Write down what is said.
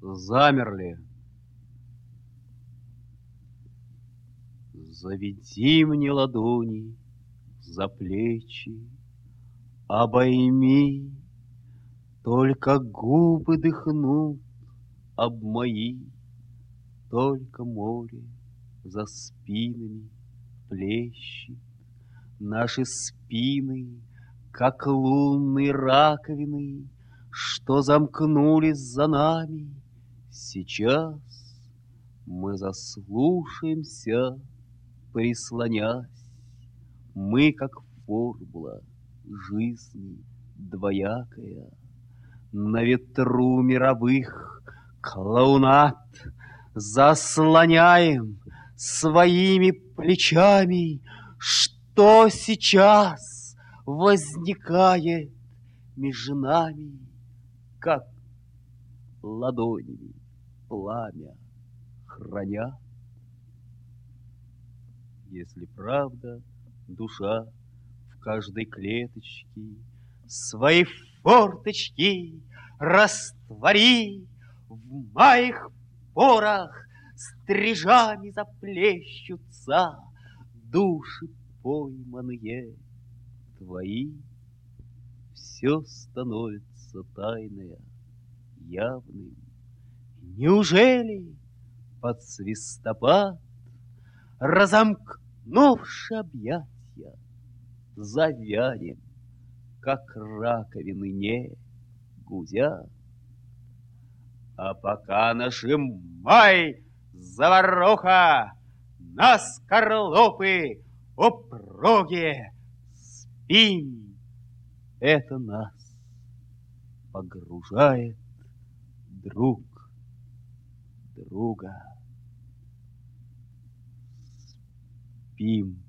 замерли. Заведи мне ладони за плечи, обойми, Только губы дыхнут об мои, Только море за спинами плещет. Наши спины, как лунные раковины, Что замкнулись за нами, Сейчас мы заслушаемся, прислонясь. Мы, как формула жизни двоякая, На ветру мировых клоунат Заслоняем своими плечами, Что сейчас возникает между нами, Как ладонями пламя храня. Если правда душа в каждой клеточке Свои форточки раствори В моих порах стрижами заплещутся Души пойманные твои. Все становится тайное, явным. Неужели под свистопад, Разомкнувши объятья, завянем, Как раковины не гудя. А пока нажимай, заваруха, На скорлупы упругие спинь, Это нас погружает друг друга. Спим.